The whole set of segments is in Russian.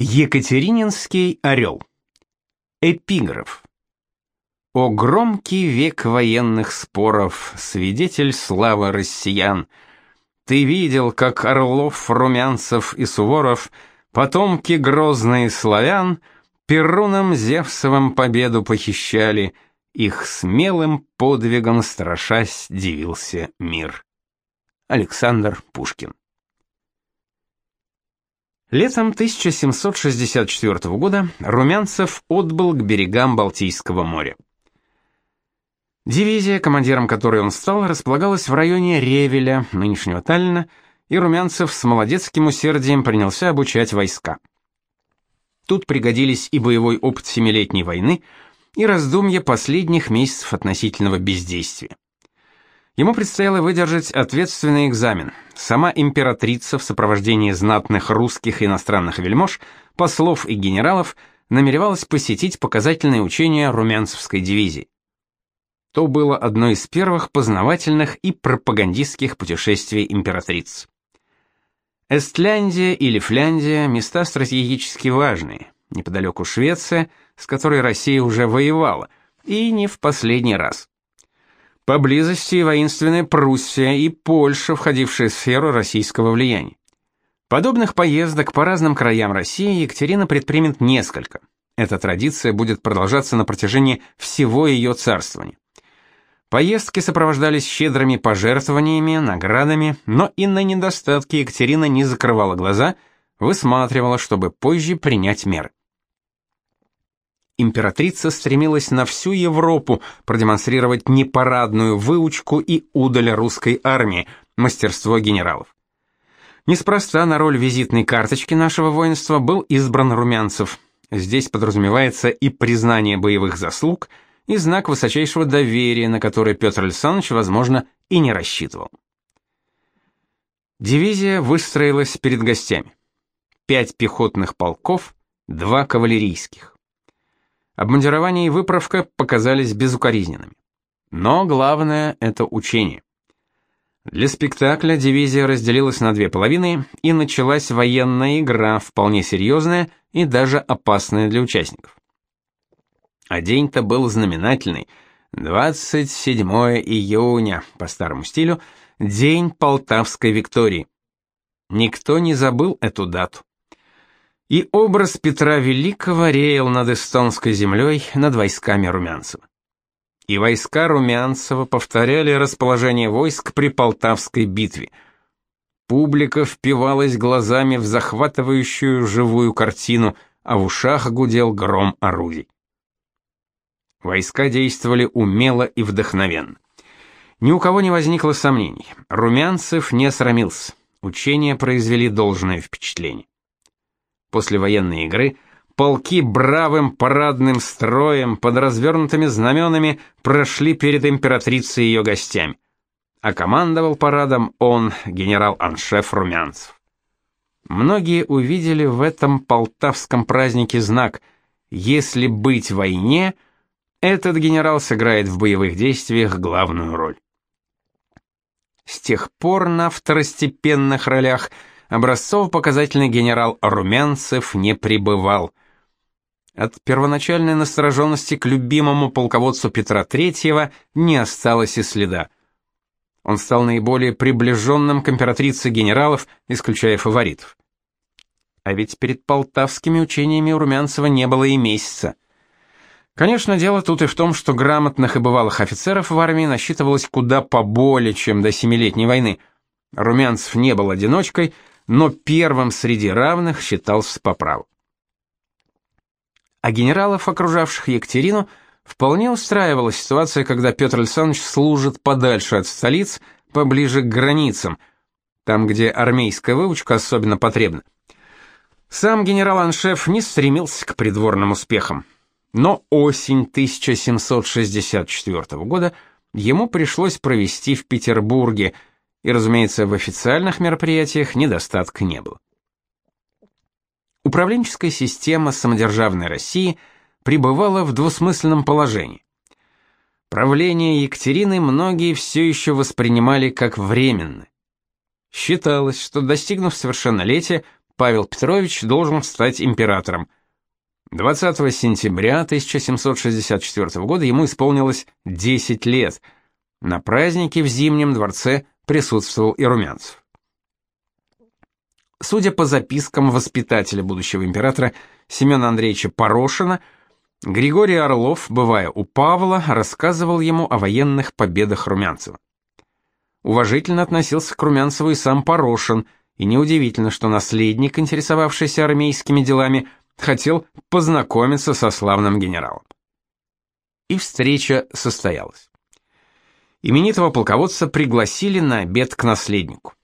Екатерининский орел. Эпиграф. О громкий век военных споров, свидетель славы россиян. Ты видел, как Орлов, Румянцев и Суворов, потомки грозные славян, Перуном Зевсовым победу похищали, их смелым подвигом страшась дивился мир. Александр Пушкин Летом 1764 года Румянцев отбыл к берегам Балтийского моря. Дивизия, командиром которой он стал, располагалась в районе Ревеля, нынешнего Таллина, и Румянцев с молодецким усердием принялся обучать войска. Тут пригодились и боевой опыт Семилетней войны, и раздумья последних месяцев относительного бездействия. Ему предстояло выдержать ответственный экзамен. Сама императрица в сопровождении знатных русских и иностранных вельмож, послов и генералов намеревалась посетить показательные учения Румянцевской дивизии. То было одно из первых познавательных и пропагандистских путешествий императриц. Эстляндия или Фляндия – места стратегически важные, неподалеку Швеция, с которой Россия уже воевала, и не в последний раз. Поблизости воинственная Пруссия и Польша, входившие в сферу российского влияния. Подобных поездок по разным краям России Екатерина предпримет несколько. Эта традиция будет продолжаться на протяжении всего ее царствования. Поездки сопровождались щедрыми пожертвованиями, наградами, но и на недостатки Екатерина не закрывала глаза, высматривала, чтобы позже принять меры императрица стремилась на всю Европу продемонстрировать непарадную выучку и удаль русской армии, мастерство генералов. Неспроста на роль визитной карточки нашего воинства был избран Румянцев. Здесь подразумевается и признание боевых заслуг, и знак высочайшего доверия, на который Петр Александрович, возможно, и не рассчитывал. Дивизия выстроилась перед гостями. Пять пехотных полков, два кавалерийских. Обмундирование и выправка показались безукоризненными. Но главное это учение. Для спектакля дивизия разделилась на две половины, и началась военная игра, вполне серьезная и даже опасная для участников. А день-то был знаменательный. 27 июня, по старому стилю, день Полтавской Виктории. Никто не забыл эту дату и образ Петра Великого реял над эстонской землей, над войсками Румянцева. И войска Румянцева повторяли расположение войск при Полтавской битве. Публика впивалась глазами в захватывающую живую картину, а в ушах гудел гром орудий. Войска действовали умело и вдохновенно. Ни у кого не возникло сомнений. Румянцев не срамился. Учения произвели должное впечатление после военной игры, полки бравым парадным строем под развернутыми знаменами прошли перед императрицей и ее гостями. А командовал парадом он, генерал-аншеф Румянцев. Многие увидели в этом полтавском празднике знак «Если быть в войне», этот генерал сыграет в боевых действиях главную роль. С тех пор на второстепенных ролях – образцово-показательный генерал Румянцев не пребывал. От первоначальной настороженности к любимому полководцу Петра III не осталось и следа. Он стал наиболее приближенным к императрице генералов, исключая фаворитов. А ведь перед полтавскими учениями у Румянцева не было и месяца. Конечно, дело тут и в том, что грамотных и бывалых офицеров в армии насчитывалось куда поболее, чем до Семилетней войны. Румянцев не был одиночкой, но первым среди равных считался по праву. А генералов, окружавших Екатерину, вполне устраивала ситуация, когда Петр Александрович служит подальше от столиц, поближе к границам, там, где армейская выучка особенно потребна. Сам генерал-аншеф не стремился к придворным успехам, но осень 1764 года ему пришлось провести в Петербурге – и, разумеется, в официальных мероприятиях недостатка не было. Управленческая система самодержавной России пребывала в двусмысленном положении. Правление Екатерины многие все еще воспринимали как временное. Считалось, что достигнув совершеннолетия, Павел Петрович должен стать императором. 20 сентября 1764 года ему исполнилось 10 лет. На празднике в Зимнем дворце присутствовал и Румянцев. Судя по запискам воспитателя будущего императора Семена Андреевича Порошина, Григорий Орлов, бывая у Павла, рассказывал ему о военных победах Румянцева. Уважительно относился к Румянцеву и сам Порошин, и неудивительно, что наследник, интересовавшийся армейскими делами, хотел познакомиться со славным генералом. И встреча состоялась. Именитого полководца пригласили на обед к наследнику.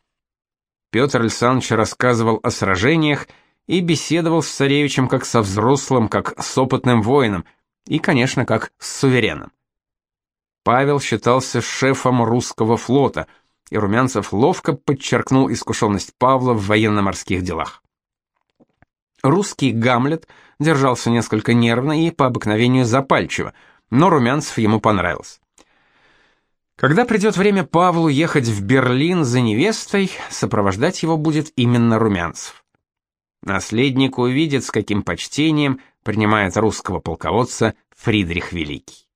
Петр Александрович рассказывал о сражениях и беседовал с царевичем как со взрослым, как с опытным воином, и, конечно, как с сувереном. Павел считался шефом русского флота, и Румянцев ловко подчеркнул искушенность Павла в военно-морских делах. Русский Гамлет держался несколько нервно и по обыкновению запальчиво, но Румянцев ему понравился. Когда придет время Павлу ехать в Берлин за невестой, сопровождать его будет именно Румянцев. Наследник увидит, с каким почтением принимает русского полководца Фридрих Великий.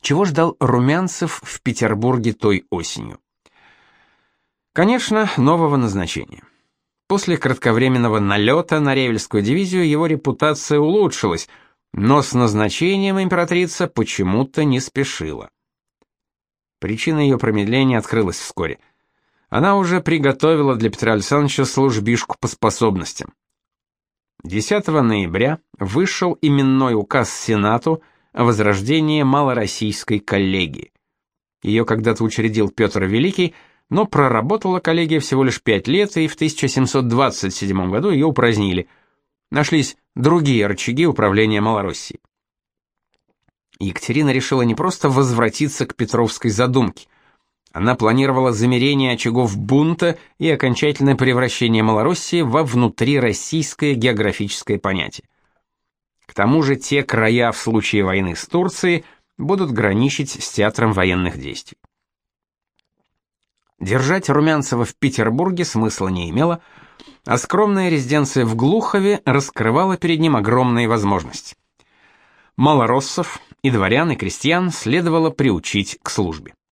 Чего ждал Румянцев в Петербурге той осенью? Конечно, нового назначения. После кратковременного налета на Ревельскую дивизию его репутация улучшилась, но с назначением императрица почему-то не спешила. Причина ее промедления открылась вскоре. Она уже приготовила для Петра Александровича службишку по способностям. 10 ноября вышел именной указ Сенату о возрождении малороссийской коллегии. Ее когда-то учредил Петр Великий, но проработала коллегия всего лишь пять лет, и в 1727 году ее упразднили. Нашлись другие рычаги управления Малороссией. Екатерина решила не просто возвратиться к Петровской задумке. Она планировала замерение очагов бунта и окончательное превращение Малороссии во внутрироссийское географическое понятие. К тому же те края в случае войны с Турцией будут граничить с театром военных действий. Держать Румянцева в Петербурге смысла не имело, а скромная резиденция в Глухове раскрывала перед ним огромные возможности. Малороссов и дворян и крестьян следовало приучить к службе.